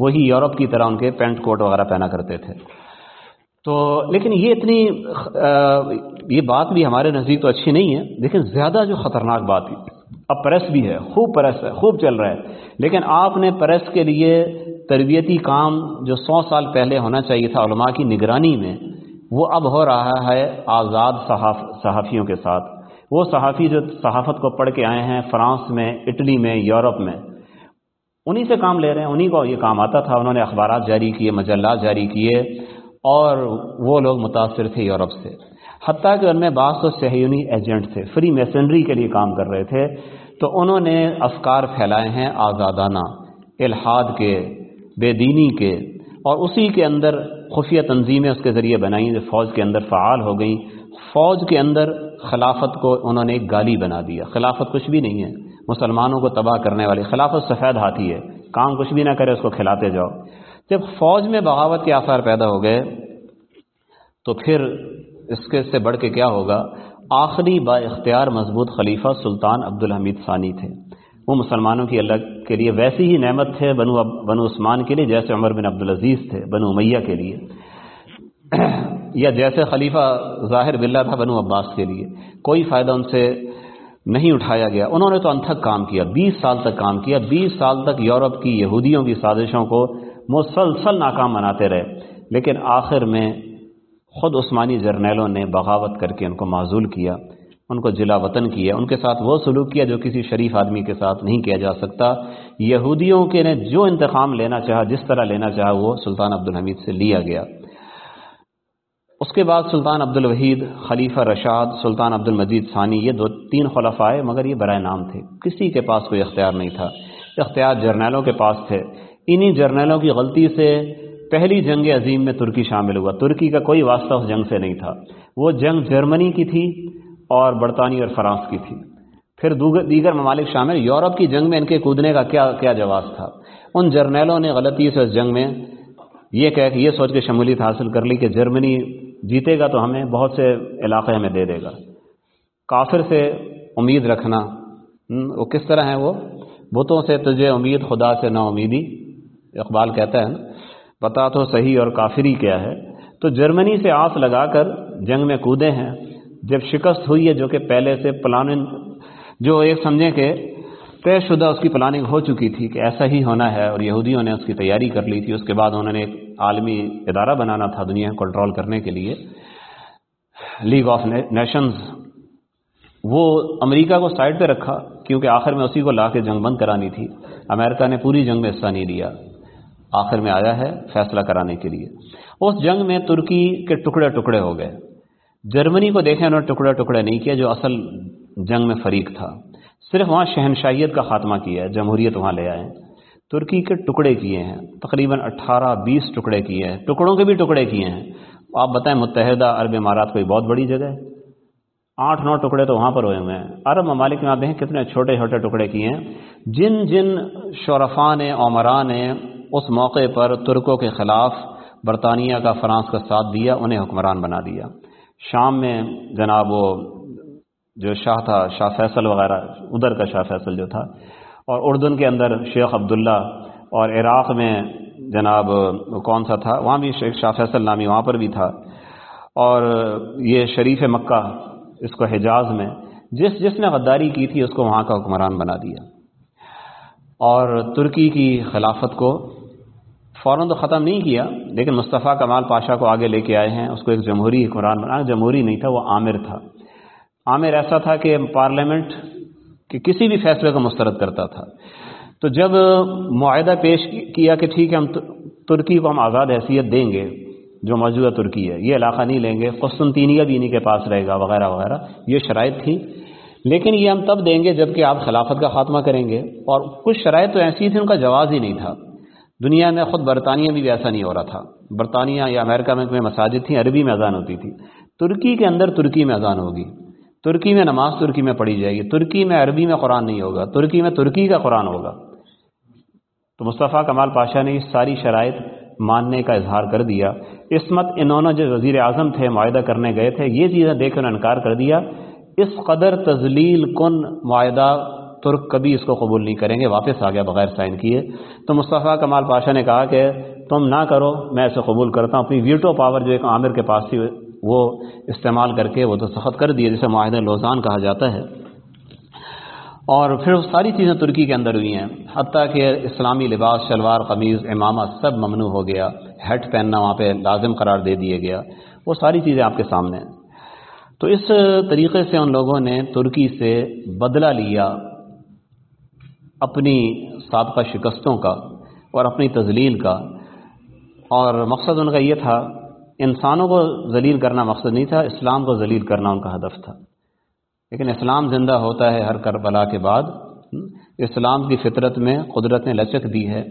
وہی یورپ کی طرح ان کے پینٹ کوٹ وغیرہ پہنا کرتے تھے۔ تو لیکن یہ اتنی یہ بات بھی ہمارے نزدیک تو اچھی نہیں ہے، لیکن زیادہ جو خطرناک بات اب پریس بھی ہے، خوب پریس ہے، خوب چل رہا ہے۔ لیکن آپ نے پریس کے لیے تربیتی کام جو سو سال پہلے ہونا چاہیے تھا علماء کی نگرانی میں وہ اب ہو رہا ہے آزاد صحاف، صحافیوں کے ساتھ۔ وہ صحافی جو صحافت کو پڑھ کے آئے ہیں فرانس میں، اٹلی میں، یورپ میں۔ انہی سے کام لے رہے ہیں، انہی کو یہ کام آتا تھا، انہوں نے اخبارات جاری کیے، مجلات جاری کیے، اور وہ لوگ متاثر تھے یورپ سے۔ حتیٰ کہ ان میں بعض تو سہیونی ایجنٹ تھے، فری میسنری کے لیے کام کر رہے تھے۔ تو انہوں نے افکار پھیلائے ہیں آزادانہ الحاد کے، بے دینی کے، اور اسی کے اندر خفیہ تنظیمیں اس کے ذریعے بنائیں جو فوج کے اندر فعال ہو گئیں۔ فوج کے اندر خلافت کو انہوں نے ایک گالی بنا دیا۔ خلافت کچھ بھی نہیں ہے۔ مسلمانوں کو تباہ کرنے والی۔ خلافت سفید ہاتھی ہے۔ کام کچھ بھی نہ کرے، اس کو کھلاتے جاؤ۔ جب فوج میں بغاوت کے آثار پیدا ہو گئے، تو پھر اس کے سے بڑھ کے کیا ہوگا؟ آخری با اختیار مضبوط خلیفہ سلطان عبد الحمید ثانی تھے۔ وہ مسلمانوں کی اللہ کے لیے ویسی ہی نعمت تھے، بنو بنو عثمان کے لیے جیسے عمر بن عبدالعزیز تھے، بنو میہ کے لیے۔ یا جیسے خلیفہ ظاہر بلّہ تھا بنو عباس کے لیے۔ کوئی فائدہ ان سے نہیں اٹھایا گیا۔ انہوں نے تو انتھک کام کیا، بیس سال تک کام کیا۔ بیس سال تک یورپ کی یہودیوں کی سازشوں کو مسلسل ناکام بناتے رہے۔ لیکن آخر میں خود عثمانی جرنیلوں نے بغاوت کر کے ان کو معذول کیا۔ ان کو جلا وطن کیا ان کے ساتھ وہ سلوک کیا جو کسی شریف آدمی کے ساتھ نہیں کیا جا سکتا۔ یہودیوں کے نے جو انتخام لینا چاہا، جس طرح لینا چاہا، وہ سلطان عبد الحمید سے لیا گیا۔ اس کے بعد سلطان عبد الوحید، خلیفہ رشاد، سلطان عبد المجید ثانی، یہ دو تین خلفائے، مگر یہ برائے نام تھے۔ کسی کے پاس کوئی اختیار نہیں تھا۔ اختیار جرنیلوں کے پاس تھے۔ انہی جرنیلوں کی غلطی سے پہلی جنگ عظیم میں ترکی شامل ہوا۔ ترکی کا کوئی واسطہ اس جنگ سے نہیں تھا۔ وہ جنگ جرمنی کی تھی۔ اور برطانیہ اور فرانس کی تھی۔ پھر دیگر ممالک شامل۔ یورپ کی جنگ میں ان کے کودنے کا کیا کیا جواز تھا؟ ان جرنیلوں نے غلطی سے اس جنگ میں یہ کہہ کہ یہ سوچ کے شمولیت حاصل کر لی کہ جرمنی جیتے گا تو ہمیں بہت سے علاقے ہمیں دے دے گا۔ کافر سے امید رکھنا۔ وہ کس طرح ہیں وہ؟ بتوں سے تجھے امید، خدا سے نا امیدی اقبال کہتا ہے بتا تو صحیح اور کافری کیا ہے۔ تو جرمنی سے آس لگا کر جنگ میں کودے ہیں۔ جب شکست ہوئی ہے جو کہ پہلے سے پلاننگ، جو ایک سمجھیں کہ طے شدہ اس کی پلاننگ ہو چکی تھی کہ ایسا ہی ہونا ہے اور یہودیوں نے اس کی تیاری کر لی تھی، اس کے بعد انہوں نے ایک عالمی ادارہ بنانا تھا دنیا کو کنٹرول کرنے کے لیے لیگ آف نیشنز وہ امریکہ کو سائڈ پہ رکھا کیونکہ آخر میں اسی کو لا کے جنگ بند کرانی تھی۔ امریکہ نے پوری جنگ میں حصہ نہیں لیا۔ آخر میں آیا ہے فیصلہ کرانے کے لیے۔ اس جنگ میں ترکی کے ٹکڑے ٹکڑے ہو گئے۔ جرمنی کو دیکھیں، انہوں نے ٹکڑے ٹکڑے نہیں کیا جو اصل جنگ میں فریق تھا۔ صرف وہاں شہنشائیت کا خاتمہ کیا ہے، جمہوریت وہاں لے آئے۔ ترکی کے ٹکڑے کیے ہیں، تقریباً اٹھارہ بیس ٹکڑے کیے ہیں۔ ٹکڑوں کے بھی ٹکڑے کیے ہیں۔ آپ بتائیں، متحدہ عرب امارات کوئی بہت بڑی جگہ ہے؟ آٹھ نو ٹکڑے تو وہاں پر ہوئے ہوئے ہیں۔ عرب ممالک میں آپ دیکھیں کتنے چھوٹے چھوٹے ٹکڑے کیے ہیں۔ جن جن شورفا نے عمرا نے اس موقع پر ترکوں کے خلاف برطانیہ کا فرانس کا ساتھ دیا، انہیں حکمران بنا دیا۔ شام میں جناب وہ جو شاہ تھا، شاہ فیصل وغیرہ، ادھر کا شاہ فیصل جو تھا، اور اردن کے اندر شیخ عبداللہ اور عراق میں جناب کون سا تھا؟ وہاں بھی شیخ شاہ فیصل نامی وہاں پر بھی تھا۔ اور یہ شریف مکہ اس کو حجاز میں، جس جس نے غداری کی تھی، اس کو وہاں کا حکمران بنا دیا۔ اور ترکی کی خلافت کو فوراً تو ختم نہیں کیا لیکن مصطفیٰ کمال پاشا کو آگے لے کے آئے ہیں، اس کو ایک جمہوری حکمران بنا، جمہوری نہیں تھا، وہ عامر تھا۔ عامر ایسا تھا کہ پارلیمنٹ کے کسی بھی فیصلے کو مسترد کرتا تھا۔ تو جب معاہدہ پیش کیا کہ ٹھیک ہے، ہم ترکی کو ہم آزاد حیثیت دیں گے، جو موجودہ ترکی ہے، یہ علاقہ نہیں لیں گے، قسطنطینیہ بھی انہیں کے پاس رہے گا، وغیرہ وغیرہ، یہ شرائط تھی لیکن یہ ہم تب دیں گے جبکہ آپ خلافت کا خاتمہ کریں گے۔ اور کچھ شرائط تو ایسی تھی ان کا جواز ہی نہیں تھا۔ دنیا میں خود برطانیہ بھی ایسا نہیں ہو رہا تھا۔ برطانیہ یا امریکہ میں مساجد تھیں، عربی میں اذان ہوتی تھی۔ ترکی کے اندر ترکی میں اذان ہوگی۔ ترکی میں نماز ترکی میں پڑھی جائے گی۔ ترکی میں عربی میں قرآن نہیں ہوگا۔ ترکی میں ترکی کا قرآن ہوگا۔ تو مصطفیٰ کمال پاشا نے یہ ساری شرائط ماننے کا اظہار کر دیا۔ اسمت انہوں نے جو وزیر اعظم تھے، معاہدہ کرنے گئے تھے، یہ چیزیں دیکھ کر انکار کر دیا۔ اس قدر تزلیل کن معاہدہ ترک کبھی اس کو قبول نہیں کریں گے، واپس آ گیا بغیر سائن کیے۔ تو مصطفیٰ کمال پاشا نے کہا کہ تم نہ کرو، میں اسے قبول کرتا ہوں۔ اپنی ویٹو پاور جو ایک عامر کے پاس تھی، وہ استعمال کر کے وہ تو سخت کر دیے، جسے معاہدہ لوزان کہا جاتا ہے۔ اور پھر ساری چیزیں ترکی کے اندر ہوئی ہیں۔ حتیٰ کہ اسلامی لباس، شلوار، قمیض، امامہ سب ممنوع ہو گیا۔ ہیٹ پہننا وہاں پہ لازم قرار دے دیا گیا۔ وہ ساری چیزیں آپ کے سامنے۔ ہیں تو اس طریقے سے ان لوگوں نے ترکی سے بدلہ لیا۔ اپنی سابقہ شکستوں کا اور اپنی تزلیل کا۔ اور مقصد ان کا یہ تھا، انسانوں کو ذلیل کرنا مقصد نہیں تھا، اسلام کو ذلیل کرنا ان کا ہدف تھا۔ لیکن اسلام زندہ ہوتا ہے ہر کربلا کے بعد۔ اسلام کی فطرت میں قدرت نے لچک دی ہے،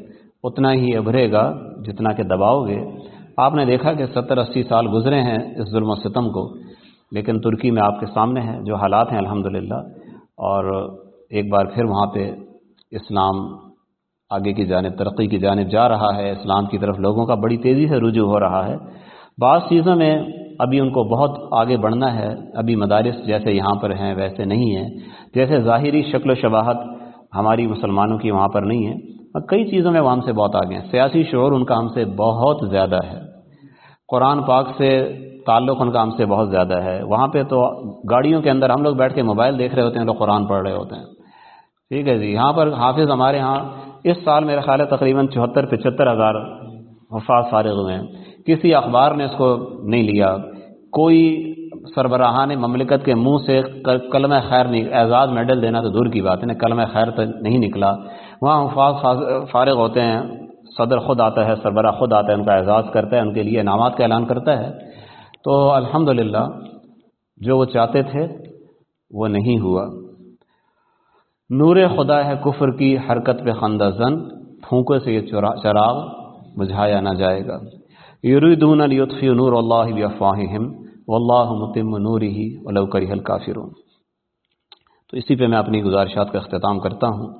اتنا ہی ابھرے گا جتنا کہ دباؤ گے۔ آپ نے دیکھا کہ ستر اسی سال گزرے ہیں اس ظلم و ستم کو، لیکن ترکی میں آپ کے سامنے ہے جو حالات ہیں الحمد اور ایک بار پھر وہاں پہ اسلام آگے کی جانب، ترقی کی جانب جا رہا ہے، اسلام کی طرف لوگوں کا بڑی تیزی سے رجوع ہو رہا ہے۔ بعض چیزوں میں ابھی ان کو بہت آگے بڑھنا ہے، ابھی مدارس جیسے یہاں پر ہیں ویسے نہیں ہیں۔ جیسے ظاہری شکل و شباہت ہماری مسلمانوں کی وہاں پر نہیں ہے کئی چیزوں میں وہ ہم سے بہت آگے ہیں۔ سیاسی شعور ان کا ہم سے بہت زیادہ ہے۔ قرآن پاک سے تعلق ان کا ہم سے بہت زیادہ ہے۔ وہاں پہ تو گاڑیوں کے اندر ہم لوگ بیٹھ کے موبائل دیکھ رہے ہوتے ہیں لوگ قرآن پڑھ رہے ہوتے ہیں۔ ٹھیک ہے جی یہاں پر حافظ ہمارے ہاں اس سال میرا خیال ہے تقریباً چوہتر، پچہتر ہزار حفاظ فارغ ہوئے ہیں۔ کسی اخبار نے اس کو نہیں لیا۔ کوئی سربراہان مملکت کے منہ سے کلمہ خیر نہیں اعزاز میڈل دینا تو دور کی بات ہے نا کلمہ خیر تو نہیں نکلا۔ وہاں حفاظ فارغ ہوتے ہیں، صدر خود آتا ہے، سربراہ خود آتا ہے، ان کا اعزاز کرتا ہے، ان کے لیے انعامات کا اعلان کرتا ہے۔ تو الحمد جو وہ چاہتے تھے، وہ نہیں ہوا۔ نور خدا ہے کفر کی حرکت پہ خندہ زن پھونکے سے یہ چراغ بجھایا نہ جائے گا۔ یریدون لیطفی نور اللہ بافواہہم واللہ متم نورہ ولو کرہ الکافرون۔ تو اسی پہ میں اپنی گزارشات کا اختتام کرتا ہوں۔